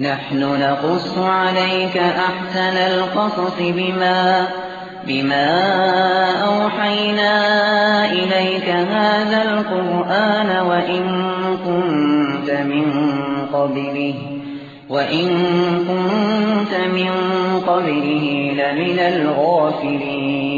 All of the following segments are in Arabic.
نحن نقص عليك أحسن القصص بما بما أوحينا إليك هذا القرآن وإن كنت من قبله وإن كنت من قبله لمن الغافلين.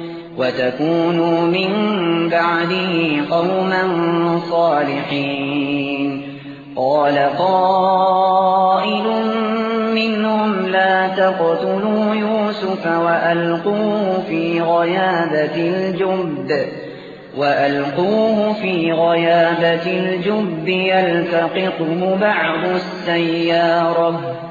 وتكونوا من بعده قوما صالحين. قال قائل منهم لا تقتلوا يوسف وألقوه في غيابة الجب. وألقوه في غيابة الجب يلتقطه بعض السيارة.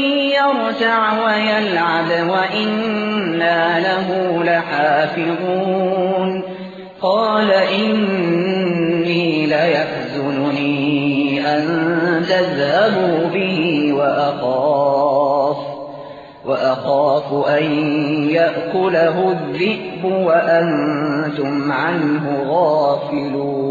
يرتع ويلعب وإنا له لحافظون. قال إني ليحزنني أن تذهبوا به وأخاف وأخاف أن يأكله الذئب وأنتم عنه غافلون.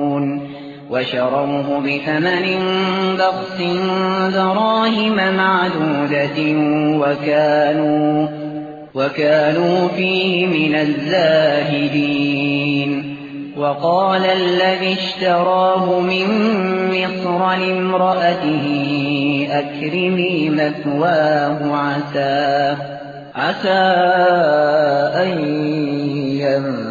وشروه بثمن بخس دراهم معدودة وكانوا, وكانوا فيه من الزاهدين. وقال الذي اشتراه من مصر لامرأته أكرمي مثواه عسى عسى أن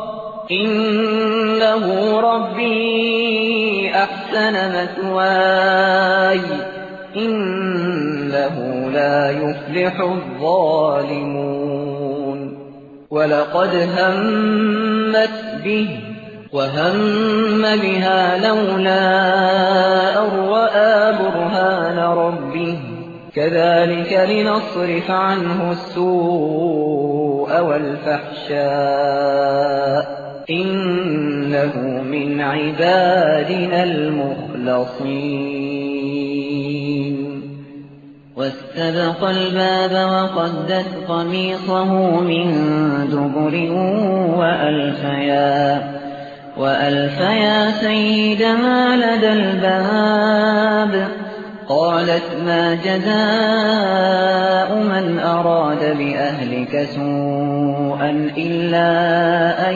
إنه ربي أحسن مثواي. إنه لا يفلح الظالمون. ولقد همت به وهم بها لولا رأى برهان ربه. كذلك لنصرف عنه السوء والفحشاء. إنه من عبادنا المخلصين. واستبق الباب وقدت قميصه من دبر وألفيا وألف يا سيدنا لدى الباب. قالت ما جزاء من أراد بأهلك سوءا إلا أن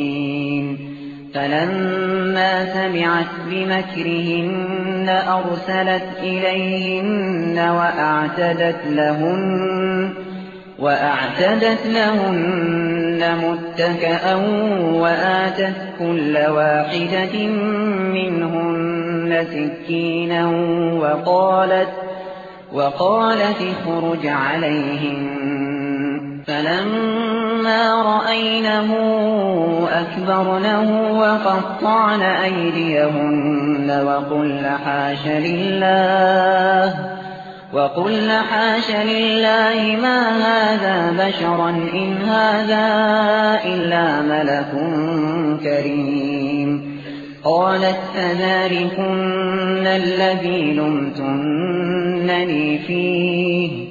فلما سمعت بمكرهن أرسلت إليهن وأعتدت لهن وأعتدت لهن متكأا وآتت كل واحدة منهن سكينا وقالت وقالت اخرج عليهم فلما رأينه أكبرنه وقطعن أيديهن وقلن حاش لله وقلن حاش لله ما هذا بشرا إن هذا إلا ملك كريم. قالت فذلكن الذي لمتنني فيه؟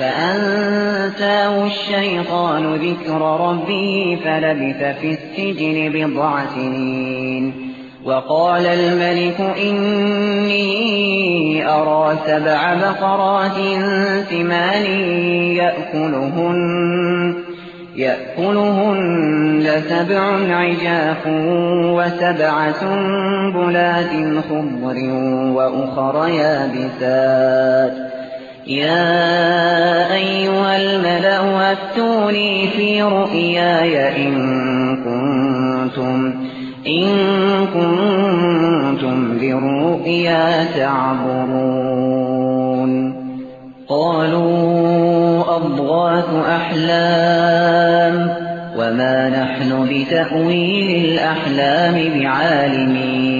فأنساه الشيطان ذكر ربه فلبث في السجن بضع سنين وقال الملك إني أرى سبع بقرات ثمان يأكلهن يأكلهن سبع عجاف وسبع سنبلات خضر وأخر يابسات يا أيها الملأ أفتوني في رؤياي إن كنتم إن كنتم للرؤيا تعبرون قالوا أضغاث أحلام وما نحن بتأويل الأحلام بعالمين.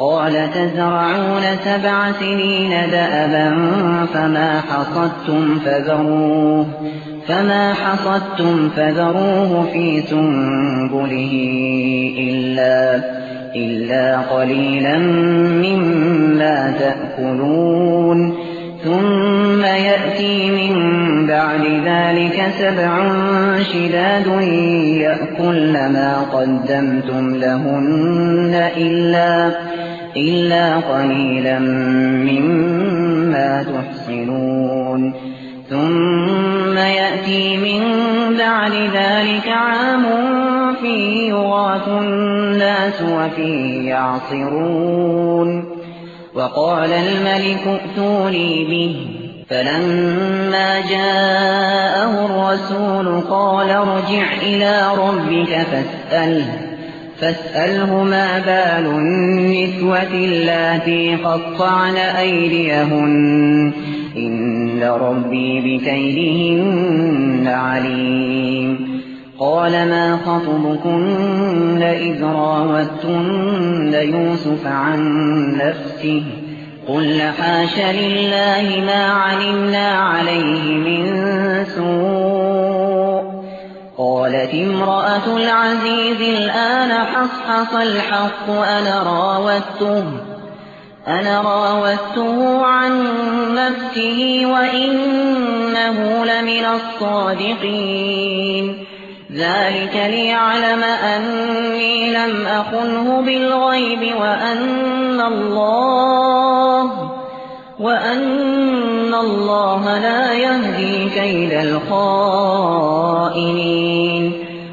قال تزرعون سبع سنين دأبا فما حصدتم فذروه فما حصدتم فذروه في سنبله إلا إلا قليلا مما تأكلون. ثم يأتي من بعد ذلك سبع شداد يأكل ما قدمتم لهن إلا, إلا قليلا مما تحصنون ثم يأتي من بعد ذلك عام فيه يغاث الناس وفيه يعصرون وقال الملك ائتوني به فلما جاءه الرسول قال ارجع إلى ربك فاسأله فاسأله ما بال النسوة اللاتي قطعن أيديهن. إن ربي بكيدهن عليم. قال ما خطبكن إذ راوتن يوسف عن نفسه؟ قل حاش لله ما علمنا عليه قالت امرأة العزيز الآن حصحص الحق أنا راودته أنا راودته عن نفسه وإنه لمن الصادقين. ذلك ليعلم أني لم أخنه بالغيب وأن الله وأن الله لا يهدي كيد الخائنين.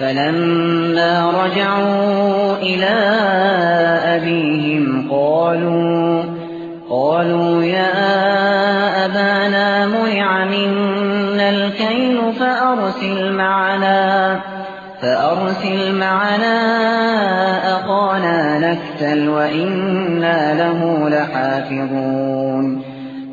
فلما رجعوا إلى أبيهم قالوا قالوا يا أبانا منع منا الكيل فأرسل معنا فأرسل معنا أخانا نكتل وإنا له لحافظون.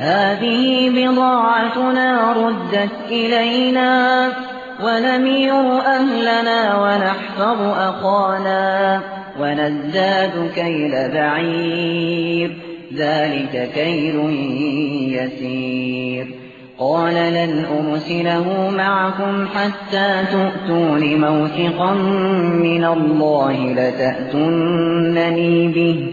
هذه بضاعتنا ردت إلينا ونمير أهلنا ونحفظ أخانا ونزداد كيل بعير. ذلك كيل يسير. قال لن أرسله معكم حتى تؤتون موثقا من الله لتأتنني به.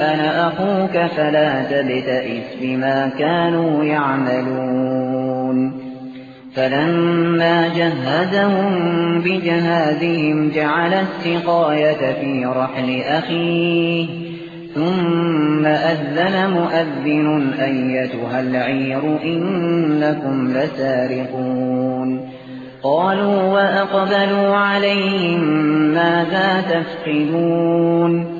أنا أخوك فلا تبتئس بما كانوا يعملون فلما جهزهم بجهازهم جعل السقاية في رحل أخيه ثم أذن مؤذن أيتها العير إنكم لسارقون قالوا وأقبلوا عليهم ماذا تفقدون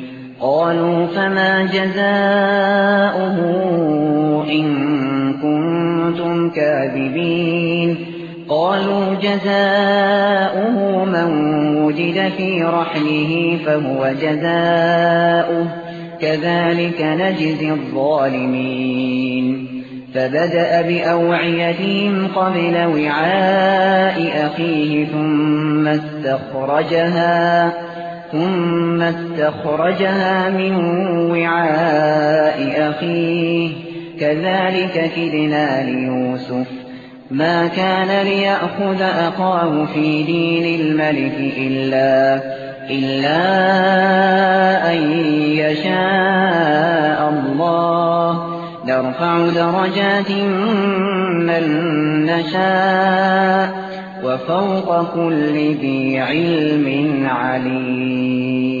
قالوا فما جزاؤه إن كنتم كاذبين قالوا جزاؤه من وجد في رحله فهو جزاؤه كذلك نجزي الظالمين فبدأ بأوعيتهم قبل وعاء أخيه ثم استخرجها ثم استخرجها من وعاء أخيه كذلك كدنا ليوسف ما كان ليأخذ أخاه في دين الملك إلا إلا أن يشاء الله نرفع درجات من نشاء وفوق كل ذي علم عليم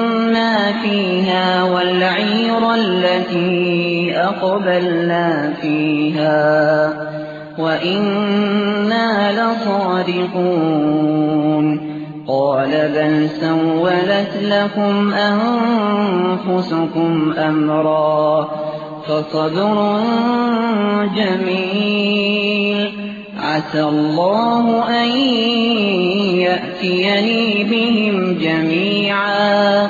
فيها والعير التي أقبلنا فيها وإنا لصادقون قال بل سولت لكم أنفسكم أمرا فصبر جميل عسى الله أن يأتيني بهم جميعا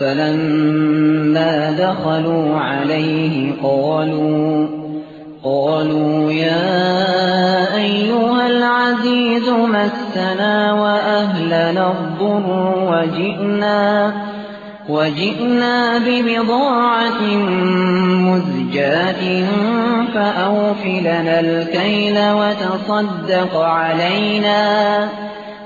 فلما دخلوا عليه قالوا قالوا يا أيها العزيز مسنا وأهلنا الضر وجئنا وجئنا ببضاعة مزجاة فأوفلنا الكيل وتصدق علينا.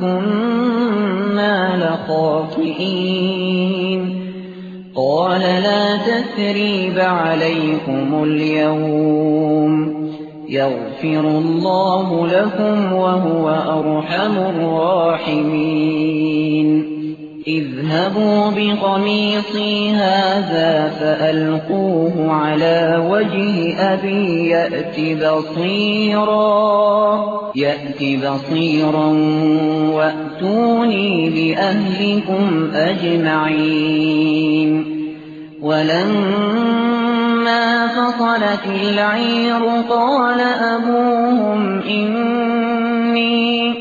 كنا لخاطئين. قال لا تثريب عليكم اليوم. يغفر الله لكم وهو أرحم الراحمين. اذهبوا بقميصي هذا فألقوه على وجه أبي يأت بصيرا يأت بصيرا وأتوني بأهلكم أجمعين. ولما فصلت العير قال أبوهم إني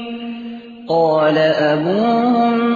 قال أبوهم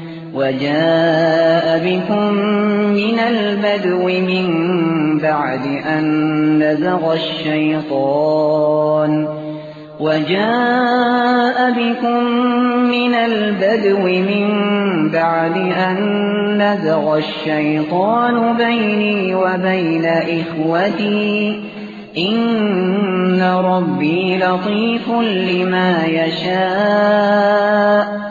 وجاء بكم من البدو من بعد أن نزغ الشيطان. وجاء بكم من البدو من بعد أن نزغ الشيطان بيني وبين إخوتي. إن ربي لطيف لما يشاء.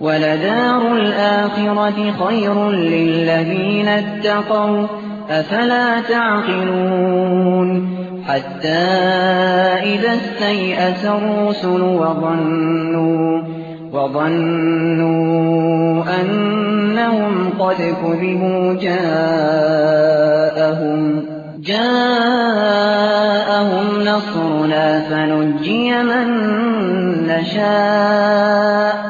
وَلَدَارُ الْآخِرَةِ خَيْرٌ لِّلَّذِينَ اتَّقَوْا ۗ أَفَلَا تَعْقِلُونَ؟ حَتَّىٰ إِذَا اسْتَيْأَسَ الرُّسُلُ وَظَنُّوا وَظَنُّوا أَنَّهُمْ قَدْ كُذِبُوا جَاءَهُمْ جاءهم نصرنا فنجي من نشاء.